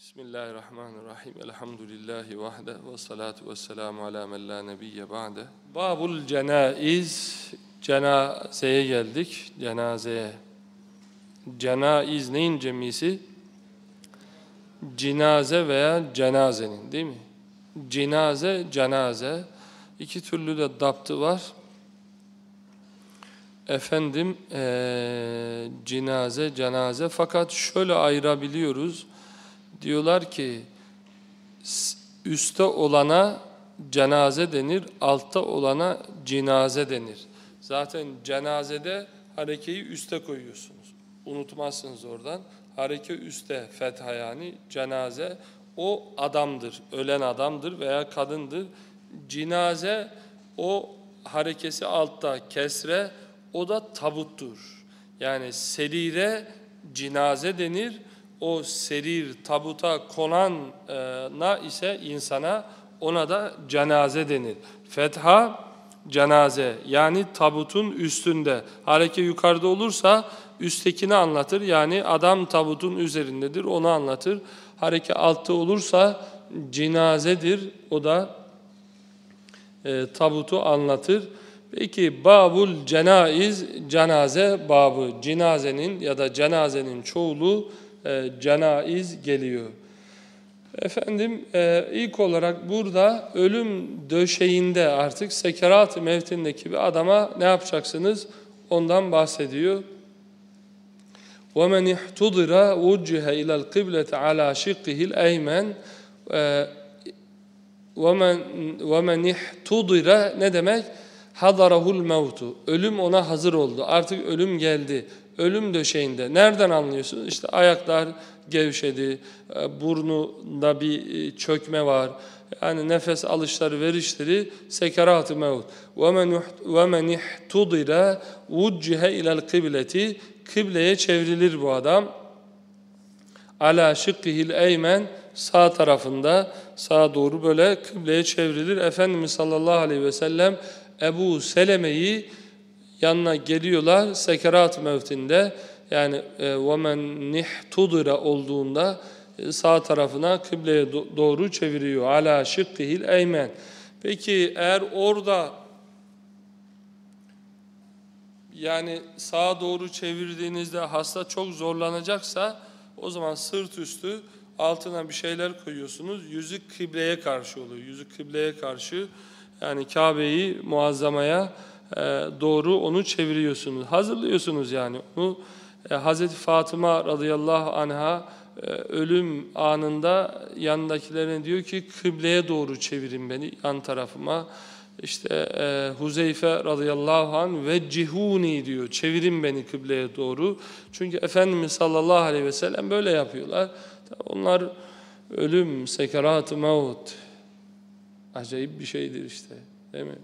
Bismillahirrahmanirrahim. Elhamdülillahi vahde ve salatu ve selamu ala men la nebiyye ba'de. Babul cenaiz. Cenazeye geldik. Cenazeye. Cenaiz neyin cemisi? Cinaze veya cenazenin değil mi? Cinaze, cenaze. İki türlü de daptı var. Efendim eee cinaze, cenaze fakat şöyle ayırabiliyoruz. Diyorlar ki üste olana cenaze denir, altta olana cinaze denir. Zaten cenazede harekeyi üste koyuyorsunuz. Unutmazsınız oradan. Hareke üste, fetha yani cenaze o adamdır, ölen adamdır veya kadındır. Cinaze o harekesi altta, kesre o da tabuttur. Yani serire cinaze denir. O serir tabuta konana ise insana ona da cenaze denir. Fetha cenaze yani tabutun üstünde. Hareke yukarıda olursa üsttekini anlatır. Yani adam tabutun üzerindedir onu anlatır. Hareke altta olursa cinazedir. O da e, tabutu anlatır. Peki babul cenaiz cenaze babı cenazenin ya da cenazenin çoğulu e, cenaiz geliyor. Efendim e, ilk olarak burada ölüm döşeğinde artık sekerat mevtindeki bir adama ne yapacaksınız? Ondan bahsediyor. وَمَنْ اِحْتُضِرَ وُجِّهَ اِلَى الْقِبْلَةِ عَلَى شِقِّهِ الْاَيْمَنِ وَمَنْ وَمَنْ اِحْتُضِرَ ne demek? hadarahul mevtu. Ölüm ona hazır oldu. Artık ölüm geldi. Ölüm döşeğinde. Nereden anlıyorsunuz? İşte ayaklar gevşedi, e, burnunda bir e, çökme var. Yani nefes alışları, verişleri sekerat-ı mevt. وَمَنْ اِحْتُضِرَ وُجِّهَ اِلَى الْقِبْلَةِ Kıbleye çevrilir bu adam. Ala şıkkihil eymen sağ tarafında sağa doğru böyle kıbleye çevrilir. Efendimiz sallallahu aleyhi ve sellem Ebu Seleme'yi yanına geliyorlar sekerat mevtinde yani e, وَمَنْ نِحْتُضِرَ olduğunda e, sağ tarafına kıbleye do- doğru çeviriyor. Ala şıkkihil eymen. Peki eğer orada yani sağa doğru çevirdiğinizde hasta çok zorlanacaksa o zaman sırt üstü altına bir şeyler koyuyorsunuz. Yüzü kıbleye karşı oluyor. Yüzü kıbleye karşı yani Kabe'yi muazzamaya e, doğru onu çeviriyorsunuz. Hazırlıyorsunuz yani. Onu e, Hazreti Fatıma radıyallahu anha e, ölüm anında yanındakilerine diyor ki kıbleye doğru çevirin beni yan tarafıma. İşte e, Huzeyfe radıyallahu anh ve cihuni diyor. Çevirin beni kıbleye doğru. Çünkü Efendimiz sallallahu aleyhi ve sellem böyle yapıyorlar. Onlar ölüm, sekerat-ı mevt. Acayip bir şeydir işte. Değil mi?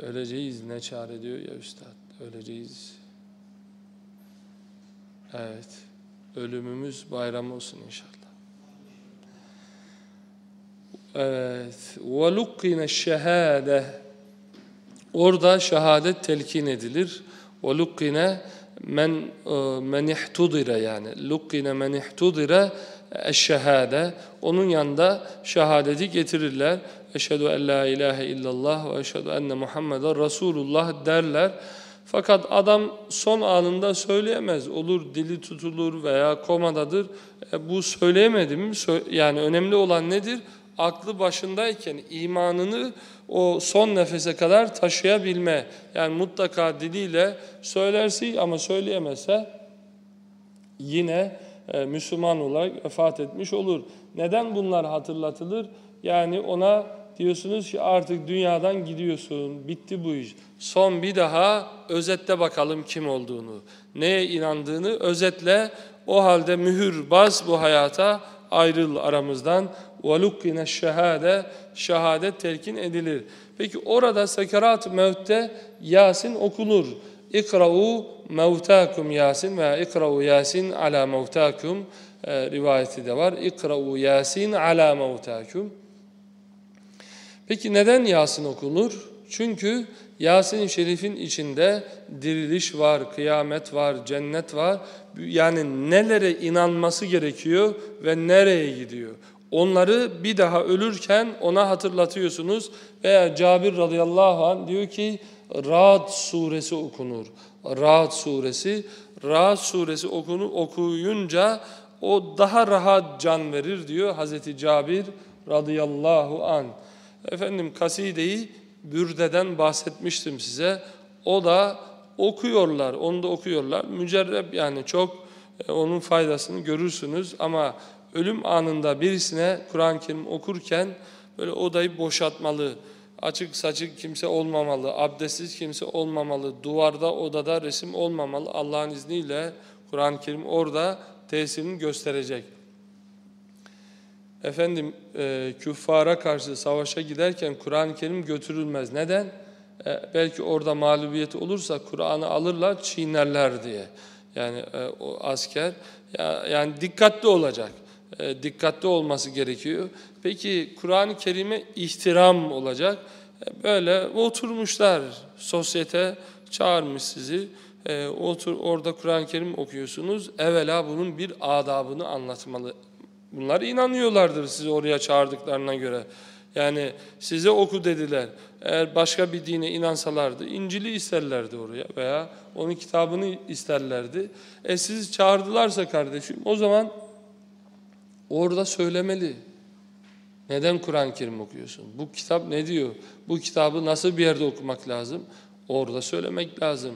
Öleceğiz ne çare diyor ya üstad. Öleceğiz. Evet. Ölümümüz bayram olsun inşallah. Evet. وَلُقِّنَ الشَّهَادَةِ Orada şehadet telkin edilir. وَلُقِّنَ men men ihtudira yani lukkine men ihtudira eşşehade onun yanında şehadeti getirirler. Eşhedü en la ilahe illallah ve eşhedü enne Muhammeden Resulullah derler. Fakat adam son anında söyleyemez. Olur dili tutulur veya komadadır. E, bu söyleyemedi mi? Yani önemli olan nedir? Aklı başındayken imanını o son nefese kadar taşıyabilme. Yani mutlaka diliyle söylerse ama söyleyemezse yine Müslüman olarak vefat etmiş olur. Neden bunlar hatırlatılır? Yani ona diyorsunuz ki artık dünyadan gidiyorsun, bitti bu iş. Son bir daha özetle bakalım kim olduğunu, neye inandığını özetle o halde mühür bas bu hayata ayrıl aramızdan. وَلُقِّنَ şehade Şehadet telkin edilir. Peki orada sekerat mevtte Yasin okunur. İkra'u mevtakum Yasin veya İkra'u Yasin ala mevtakum e, rivayeti de var. İkra'u Yasin ala mevtakum. Peki neden Yasin okunur? Çünkü Yasin-i Şerif'in içinde diriliş var, kıyamet var, cennet var. Yani nelere inanması gerekiyor ve nereye gidiyor. Onları bir daha ölürken ona hatırlatıyorsunuz. Veya Cabir radıyallahu anh diyor ki Ra'd suresi okunur. Ra'd suresi, Ra'd suresi okunu okuyunca o daha rahat can verir diyor Hazreti Cabir radıyallahu an. Efendim kasideyi Bürde'den bahsetmiştim size. O da okuyorlar, onu da okuyorlar. Mücerreb yani çok e, onun faydasını görürsünüz ama ölüm anında birisine Kur'an-ı Kerim okurken böyle odayı boşaltmalı. Açık saçık kimse olmamalı, abdestsiz kimse olmamalı, duvarda odada resim olmamalı. Allah'ın izniyle Kur'an-ı Kerim orada tesirini gösterecek. Efendim e, küffara karşı savaşa giderken Kur'an-ı Kerim götürülmez. Neden? E, belki orada mağlubiyet olursa Kur'an'ı alırlar, çiğnerler diye. Yani e, o asker ya, yani dikkatli olacak. E, dikkatli olması gerekiyor. Peki Kur'an-ı Kerim'e ihtiram olacak. E, böyle oturmuşlar. Sosyete çağırmış sizi. E, otur orada Kur'an-ı Kerim okuyorsunuz. Evvela bunun bir adabını anlatmalı. Bunlar inanıyorlardır sizi oraya çağırdıklarına göre. Yani size oku dediler. Eğer başka bir dine inansalardı İncil'i isterlerdi oraya veya onun kitabını isterlerdi. E sizi çağırdılarsa kardeşim o zaman orada söylemeli. Neden Kur'an-ı Kerim okuyorsun? Bu kitap ne diyor? Bu kitabı nasıl bir yerde okumak lazım? Orada söylemek lazım.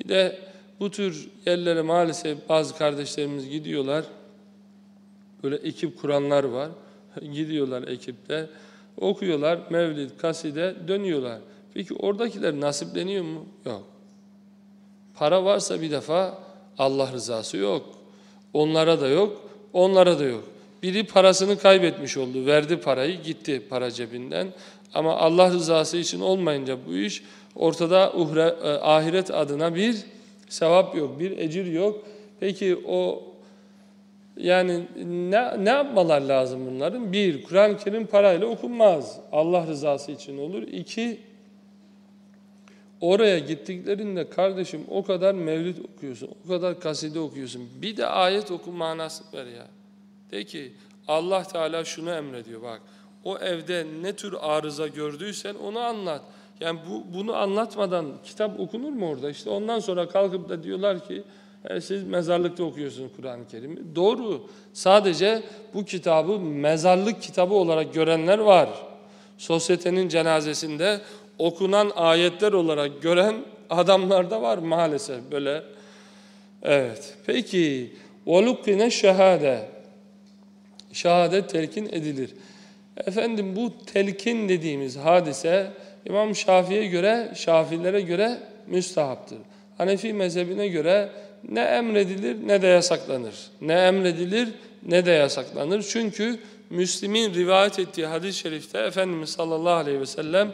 Bir de bu tür yerlere maalesef bazı kardeşlerimiz gidiyorlar. Böyle ekip kuranlar var. Gidiyorlar ekipte. Okuyorlar mevlid, kaside dönüyorlar. Peki oradakiler nasipleniyor mu? Yok. Para varsa bir defa Allah rızası yok. Onlara da yok, onlara da yok. Biri parasını kaybetmiş oldu, verdi parayı, gitti para cebinden. Ama Allah rızası için olmayınca bu iş ortada uhre, e, ahiret adına bir sevap yok, bir ecir yok. Peki o yani ne, ne yapmalar lazım bunların? Bir, Kur'an-ı Kerim parayla okunmaz. Allah rızası için olur. İki, oraya gittiklerinde kardeşim o kadar mevlid okuyorsun, o kadar kaside okuyorsun. Bir de ayet oku manası ver ya. De ki Allah Teala şunu emrediyor bak. O evde ne tür arıza gördüysen onu anlat. Yani bu, bunu anlatmadan kitap okunur mu orada? İşte ondan sonra kalkıp da diyorlar ki e, siz mezarlıkta okuyorsunuz Kur'an-ı Kerim'i. Doğru. Sadece bu kitabı mezarlık kitabı olarak görenler var. Sosyetenin cenazesinde okunan ayetler olarak gören adamlar da var maalesef böyle. Evet. Peki وَلُقِّنَ şehade Şehadet telkin edilir. Efendim bu telkin dediğimiz hadise İmam Şafii'ye göre, Şafilere göre müstahaptır. Hanefi mezhebine göre ne emredilir ne de yasaklanır. Ne emredilir ne de yasaklanır. Çünkü Müslim'in rivayet ettiği hadis-i şerifte Efendimiz sallallahu aleyhi ve sellem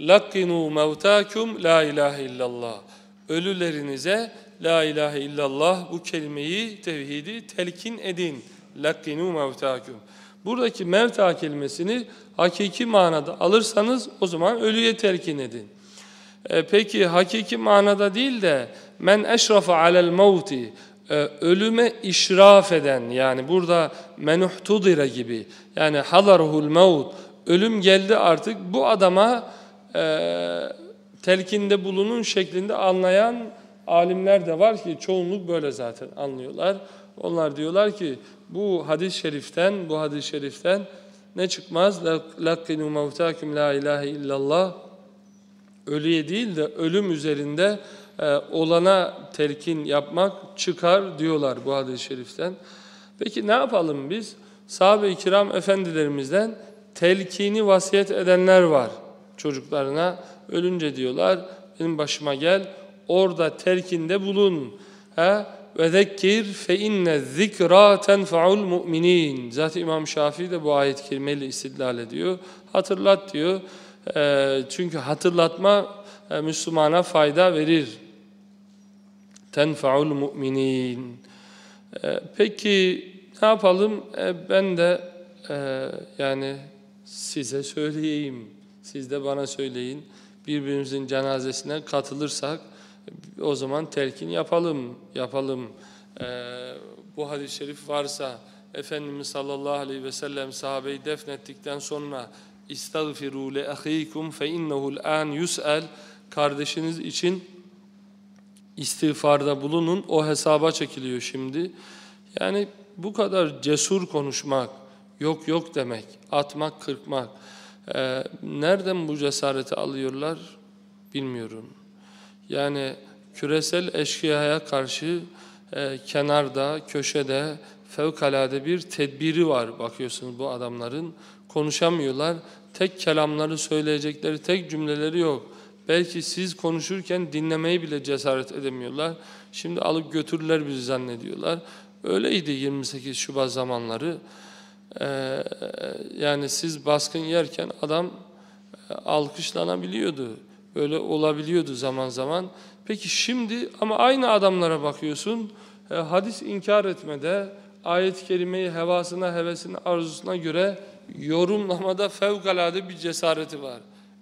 لَقِّنُوا مَوْتَاكُمْ la ilahe illallah. Ölülerinize La ilahe illallah bu kelimeyi, tevhidi telkin edin. Lakkinu mevtâküm. Buradaki mevta kelimesini hakiki manada alırsanız o zaman ölüye telkin edin. E, peki hakiki manada değil de men eşrafa alel mevti e, ölüme işraf eden yani burada menuhtudire gibi yani halaruhul mevt ölüm geldi artık bu adama e, telkinde bulunun şeklinde anlayan alimler de var ki çoğunluk böyle zaten anlıyorlar. Onlar diyorlar ki bu hadis-i şeriften bu hadis-i şeriften ne çıkmaz? Lakkinu mevtakum la ilahe illallah ölüye değil de ölüm üzerinde e, olana telkin yapmak çıkar diyorlar bu hadis-i şeriften. Peki ne yapalım biz? Sahabe-i kiram efendilerimizden telkini vasiyet edenler var çocuklarına. Ölünce diyorlar benim başıma gel orada telkinde bulun. Ha? Ve zekkir fe inne zikra tenfa'ul mu'minin. Zaten İmam Şafii de bu ayet kelimeyle istidlal ediyor. Hatırlat diyor. E, çünkü hatırlatma e, Müslümana fayda verir. Tenfa'ul mu'minin. E, peki ne yapalım? E, ben de e, yani size söyleyeyim. Siz de bana söyleyin. Birbirimizin cenazesine katılırsak o zaman telkin yapalım, yapalım. Ee, bu hadis-i şerif varsa Efendimiz sallallahu aleyhi ve sellem sahabeyi defnettikten sonra İstagfiru le ahikum fe innehu'l an yus'al kardeşiniz için istiğfarda bulunun. O hesaba çekiliyor şimdi. Yani bu kadar cesur konuşmak, yok yok demek, atmak, kırpmak. Ee, nereden bu cesareti alıyorlar bilmiyorum. Yani küresel eşkıyaya karşı e, kenarda, köşede fevkalade bir tedbiri var bakıyorsunuz bu adamların. Konuşamıyorlar. Tek kelamları söyleyecekleri tek cümleleri yok. Belki siz konuşurken dinlemeyi bile cesaret edemiyorlar. Şimdi alıp götürürler bizi zannediyorlar. Öyleydi 28 Şubat zamanları. Ee, yani siz baskın yerken adam e, alkışlanabiliyordu. Öyle olabiliyordu zaman zaman. Peki şimdi ama aynı adamlara bakıyorsun. E, hadis inkar etmede, ayet-i kerimeyi hevasına, hevesine, arzusuna göre yorumlamada fevkalade bir cesareti var.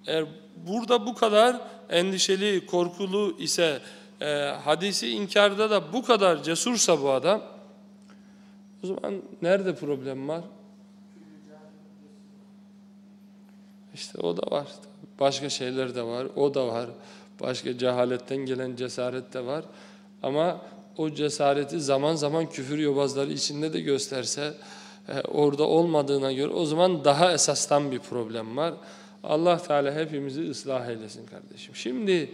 Eğer burada bu kadar endişeli, korkulu ise, e, hadisi inkarda da bu kadar cesursa bu adam, o zaman nerede problem var? İşte o da var. Başka şeyler de var. O da var. Başka cehaletten gelen cesaret de var. Ama o cesareti zaman zaman küfür yobazları içinde de gösterse e, orada olmadığına göre o zaman daha esastan bir problem var. Allah Teala hepimizi ıslah eylesin kardeşim. Şimdi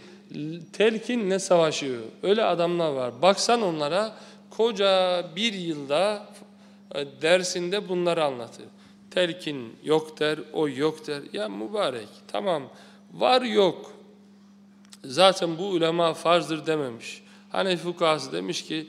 telkinle savaşıyor. Öyle adamlar var. Baksan onlara koca bir yılda e, dersinde bunları anlatır. Telkin yok der, o yok der. Ya mübarek tamam var yok. Zaten bu ulema farzdır dememiş. Hanefi fukası demiş ki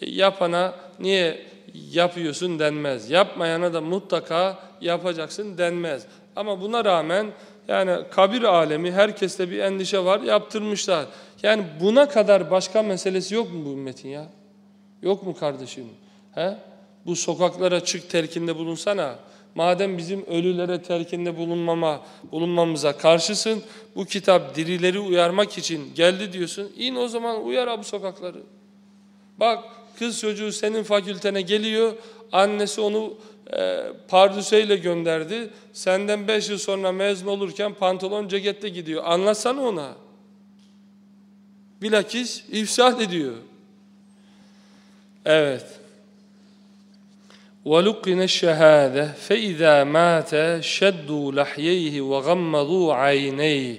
e, yapana niye yapıyorsun denmez. Yapmayana da mutlaka yapacaksın denmez. Ama buna rağmen yani kabir alemi herkeste bir endişe var yaptırmışlar. Yani buna kadar başka meselesi yok mu bu ümmetin ya? Yok mu kardeşim? He? Bu sokaklara çık terkinde bulunsana. Madem bizim ölülere terkinde bulunmama, bulunmamıza karşısın, bu kitap dirileri uyarmak için geldi diyorsun. İn o zaman uyar bu sokakları. Bak kız çocuğu senin fakültene geliyor, annesi onu e, pardüseyle gönderdi. Senden beş yıl sonra mezun olurken pantolon cekette gidiyor. Anlatsana ona. Bilakis ifsad ediyor. Evet. وَلُقِّنَ الشَّهَادَةِ فَاِذَا مَاتَ شَدُّوا لَحْيَيْهِ وَغَمَّضُوا عَيْنَيْهِ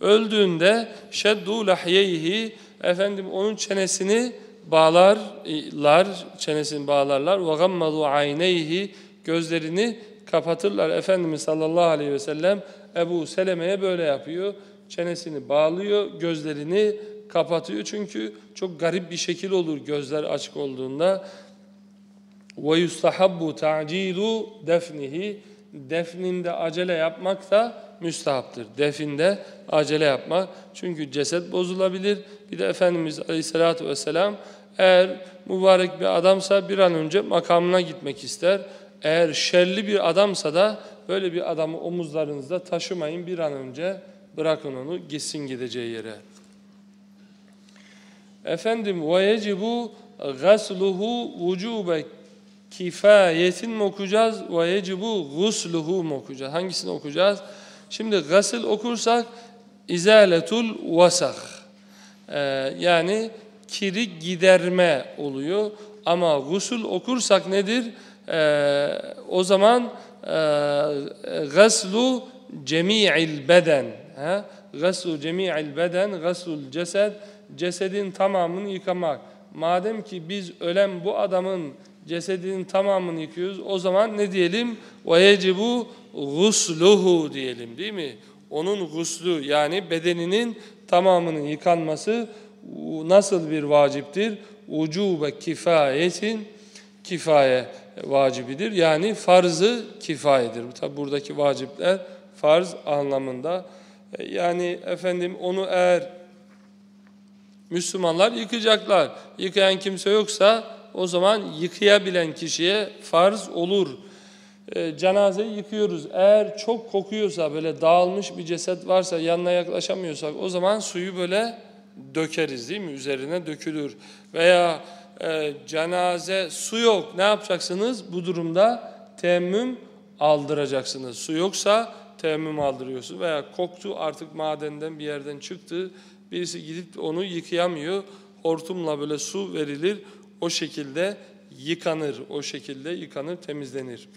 Öldüğünde şeddu lahyeyhi efendim onun çenesini bağlarlar, çenesini bağlarlar. Ve gammadu ayneyhi gözlerini kapatırlar. Efendimiz sallallahu aleyhi ve sellem Ebu Seleme'ye böyle yapıyor. Çenesini bağlıyor, gözlerini kapatıyor. Çünkü çok garip bir şekil olur gözler açık olduğunda. Ve yustahabbu ta'cilu defnihi defninde acele yapmak da müstahaptır. Definde acele yapmak. Çünkü ceset bozulabilir. Bir de Efendimiz Aleyhisselatü Vesselam eğer mübarek bir adamsa bir an önce makamına gitmek ister. Eğer şerli bir adamsa da böyle bir adamı omuzlarınızda taşımayın bir an önce bırakın onu gitsin gideceği yere. Efendim ve yecibu gasluhu vücube kifayetin mi okuyacağız ve yecibu gusluhu mu okuyacağız? Hangisini okuyacağız? Şimdi gasil okursak izaletul vasah ee, yani kiri giderme oluyor. Ama gusul okursak nedir? Ee, o zaman e, gaslu cemi'il beden. Ha? Gaslu cemi'il beden, gaslul cesed, cesedin tamamını yıkamak. Madem ki biz ölen bu adamın cesedinin tamamını yıkıyoruz, o zaman ne diyelim? وَيَجِبُ gusluhu diyelim değil mi? Onun guslu yani bedeninin tamamının yıkanması nasıl bir vaciptir? Ucube kifayetin kifaye vacibidir. Yani farzı kifayedir. Tabi buradaki vacipler farz anlamında. E, yani efendim onu eğer Müslümanlar yıkacaklar. Yıkayan kimse yoksa o zaman yıkayabilen kişiye farz olur. e, cenazeyi yıkıyoruz. Eğer çok kokuyorsa böyle dağılmış bir ceset varsa yanına yaklaşamıyorsak o zaman suyu böyle dökeriz değil mi? Üzerine dökülür. Veya e, cenaze su yok ne yapacaksınız? Bu durumda temmüm aldıracaksınız. Su yoksa temmüm aldırıyorsun veya koktu artık madenden bir yerden çıktı. Birisi gidip onu yıkayamıyor. Hortumla böyle su verilir O şekilde yıkanır. O şekilde yıkanır, temizlenir.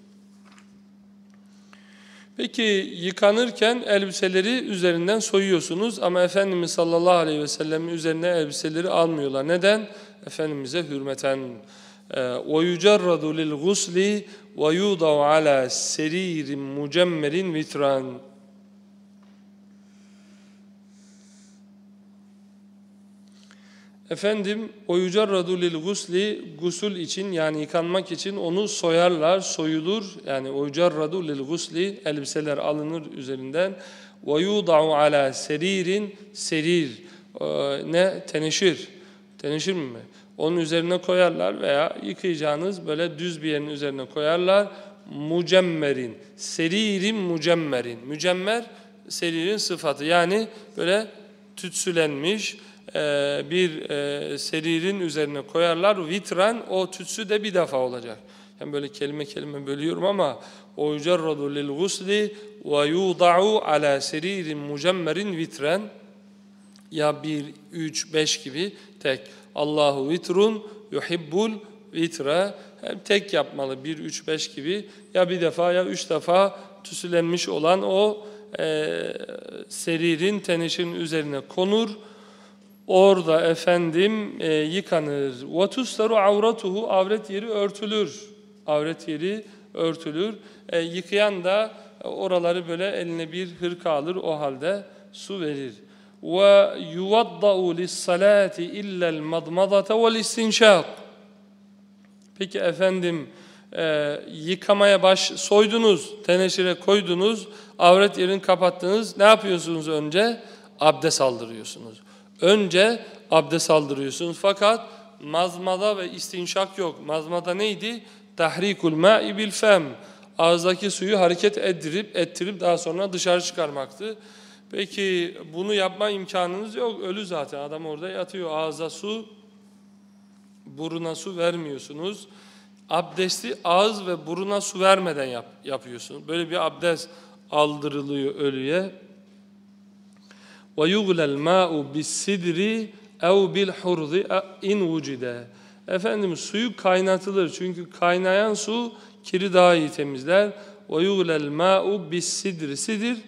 Peki yıkanırken elbiseleri üzerinden soyuyorsunuz ama Efendimiz sallallahu aleyhi ve sellem'in üzerine elbiseleri almıyorlar. Neden? Efendimiz'e hürmeten. وَيُجَرَّدُ لِلْغُسْلِ وَيُوضَوْ عَلَى سَر۪يرٍ مُجَمَّرٍ وِتْرًا Efendim o yücerradu lil gusli gusül için yani yıkanmak için onu soyarlar, soyulur. Yani o yücerradu lil gusli elbiseler alınır üzerinden. Ve yudau ala seririn serir ee, ne teneşir. Teneşir mi? Onun üzerine koyarlar veya yıkayacağınız böyle düz bir yerin üzerine koyarlar. Mucemmerin, seririn mucemmerin. Mücemmer seririn sıfatı yani böyle tütsülenmiş, bir e, seririn üzerine koyarlar. Vitren o tütsü de bir defa olacak. Yani böyle kelime kelime bölüyorum ama o yücerradu lil gusli ve yuda'u ala seririn mucemmerin vitren ya bir, üç, beş gibi tek. Allahu vitrun yuhibbul vitre hem tek yapmalı bir, üç, beş gibi ya bir defa ya üç defa tüsülenmiş olan o e, seririn tenişin üzerine konur Orada efendim e, yıkanır. وَتُسْتَرُ avratuhu Avret yeri örtülür. Avret yeri örtülür. E, yıkayan da oraları böyle eline bir hırka alır. O halde su verir. وَيُوَضَّعُ لِلصَّلَاةِ اِلَّا الْمَضْمَضَةَ وَالْاِسْتِنْشَاقِ Peki efendim e, yıkamaya baş soydunuz, teneşire koydunuz, avret yerini kapattınız. Ne yapıyorsunuz önce? Abdest aldırıyorsunuz. Önce abdest aldırıyorsunuz. Fakat mazmada ve istinşak yok. Mazmada neydi? Tahrikul ma'i bil fem. Ağızdaki suyu hareket ettirip ettirip daha sonra dışarı çıkarmaktı. Peki bunu yapma imkanınız yok. Ölü zaten. Adam orada yatıyor. Ağza su, buruna su vermiyorsunuz. Abdesti ağız ve buruna su vermeden yap, yapıyorsunuz. Böyle bir abdest aldırılıyor ölüye. Ve yuglel ma'u bis sidri ev bil hurzi in vucide. Efendim suyu kaynatılır. Çünkü kaynayan su kiri daha iyi temizler. Ve yuglel ma'u bis sidri. Sidir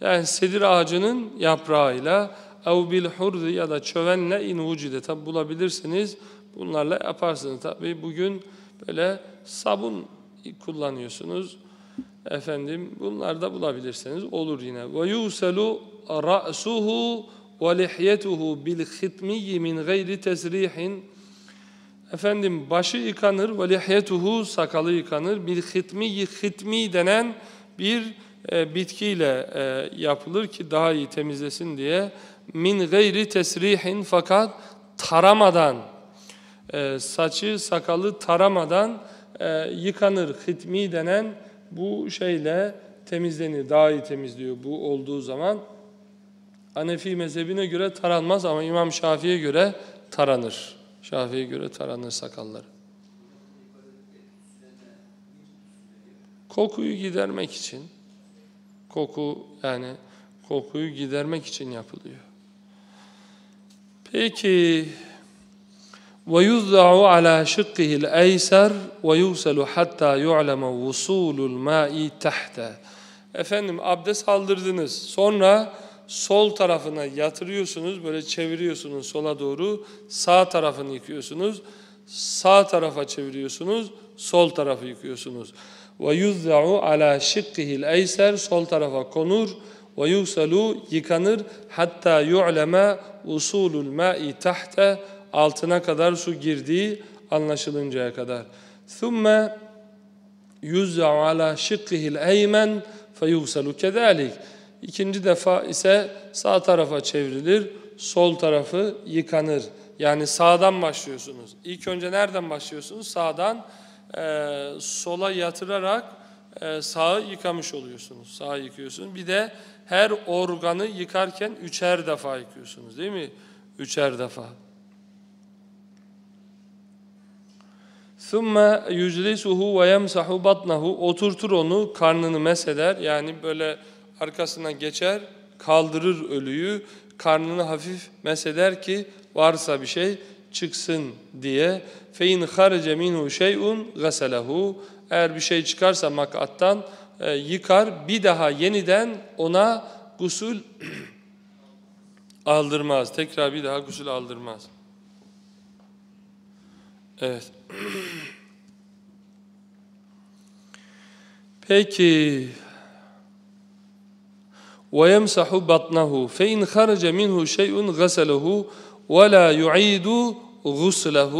yani sedir ağacının yaprağıyla ev bil hurzi ya da çövenle in vucide. Tabi bulabilirsiniz. Bunlarla yaparsınız. Tabi bugün böyle sabun kullanıyorsunuz. Efendim bunlar da bulabilirsiniz. Olur yine. Ve yuselu ra'suhu ve lihyetuhu bil khitmi min gayri tesrihin. Efendim başı yıkanır ve lihyetuhu sakalı yıkanır. Bil khitmi khitmi denen bir e, bitkiyle e, yapılır ki daha iyi temizlesin diye. Min gayri tesrihin fakat taramadan e, saçı sakalı taramadan e, yıkanır. Khitmi denen bu şeyle temizlenir, daha iyi temizliyor bu olduğu zaman. Hanefi mezhebine göre taranmaz ama İmam Şafii'ye göre taranır. Şafii'ye göre taranır sakalları. Kokuyu gidermek için, koku yani kokuyu gidermek için yapılıyor. Peki ve yuzda'u ala şıkkihil eyser ve yuselu hatta yu'leme vusulul ma'i tahta. Efendim abdest aldırdınız. Sonra sol tarafına yatırıyorsunuz. Böyle çeviriyorsunuz sola doğru. Sağ tarafını yıkıyorsunuz. Sağ tarafa çeviriyorsunuz. Sol tarafı yıkıyorsunuz. Ve yuzza'u ala şikkihil eyser sol tarafa konur ve yugsalu yıkanır hatta yu'leme usulul ma'i tahte altına kadar su girdiği anlaşılıncaya kadar. ثُمَّ يُزَّعُ عَلَى شِقِّهِ الْاَيْمَنِ فَيُغْسَلُ كَذَٰلِكِ İkinci defa ise sağ tarafa çevrilir, sol tarafı yıkanır. Yani sağdan başlıyorsunuz. İlk önce nereden başlıyorsunuz? Sağdan e, sola yatırarak e, sağı yıkamış oluyorsunuz. Sağı yıkıyorsunuz. Bir de her organı yıkarken üçer defa yıkıyorsunuz değil mi? Üçer defa. ثُمَّ يُجْلِسُهُ وَيَمْسَحُ بَطْنَهُ Oturtur onu, karnını meseder. Yani böyle arkasına geçer, kaldırır ölüyü, karnını hafif meseder ki varsa bir şey çıksın diye. فَاِنْ خَرَجَ مِنْهُ شَيْءٌ غَسَلَهُ Eğer bir şey çıkarsa makattan e, yıkar, bir daha yeniden ona gusül aldırmaz. Tekrar bir daha gusül aldırmaz. Evet. Peki. وَيَمْسَحُ بَطْنَهُ فَاِنْ خَرَجَ مِنْهُ شَيْءٌ غَسَلَهُ وَلَا يُعِيدُ غُسْلَهُ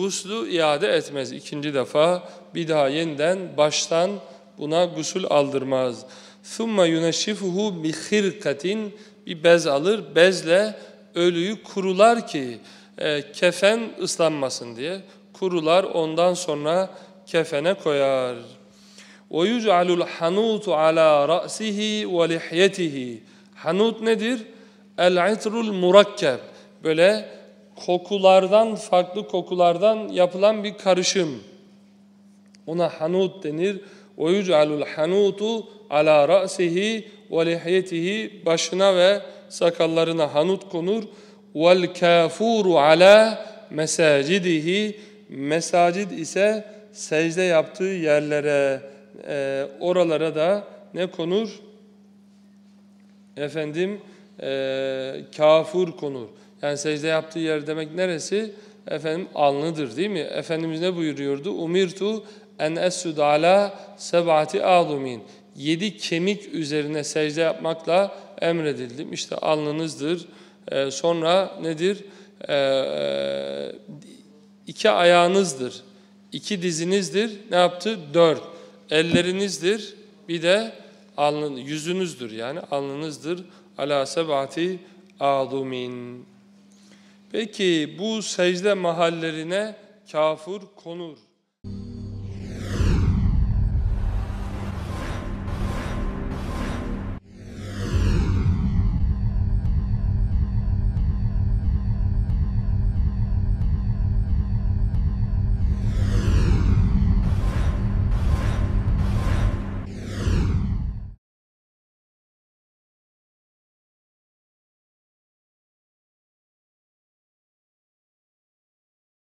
Guslü iade etmez. İkinci defa bir daha yeniden baştan buna gusül aldırmaz. ثُمَّ يُنَشِّفُهُ بِخِرْكَةٍ Bir bez alır, bezle ölüyü kurular ki e, kefen ıslanmasın diye. Kurular ondan sonra kefene koyar. وَيُجْعَلُ الْحَنُوتُ عَلَى رَأْسِهِ وَلِحْيَتِهِ Hanut nedir? El-itrul murakkeb. Böyle kokulardan, farklı kokulardan yapılan bir karışım. Ona hanut denir. وَيُجْعَلُ الْحَنُوتُ عَلَى رَأْسِهِ وَلِحْيَتِهِ Başına ve sakallarına hanut konur. وَالْكَافُورُ عَلَى مَسَاجِدِهِ Mesacid ise secde yaptığı yerlere, e, oralara da ne konur? Efendim, e, kafur konur. Yani secde yaptığı yer demek neresi? Efendim alnıdır değil mi? Efendimiz ne buyuruyordu? Umirtu en esud ala seb'ati adumin. Yedi kemik üzerine secde yapmakla emredildim. İşte alnınızdır. Ee, sonra nedir? Ee, iki ayağınızdır. iki dizinizdir. Ne yaptı? Dört. Ellerinizdir. Bir de alnın, yüzünüzdür yani alnınızdır. Ala seb'ati adumin. Peki bu secde mahallerine kafur konur.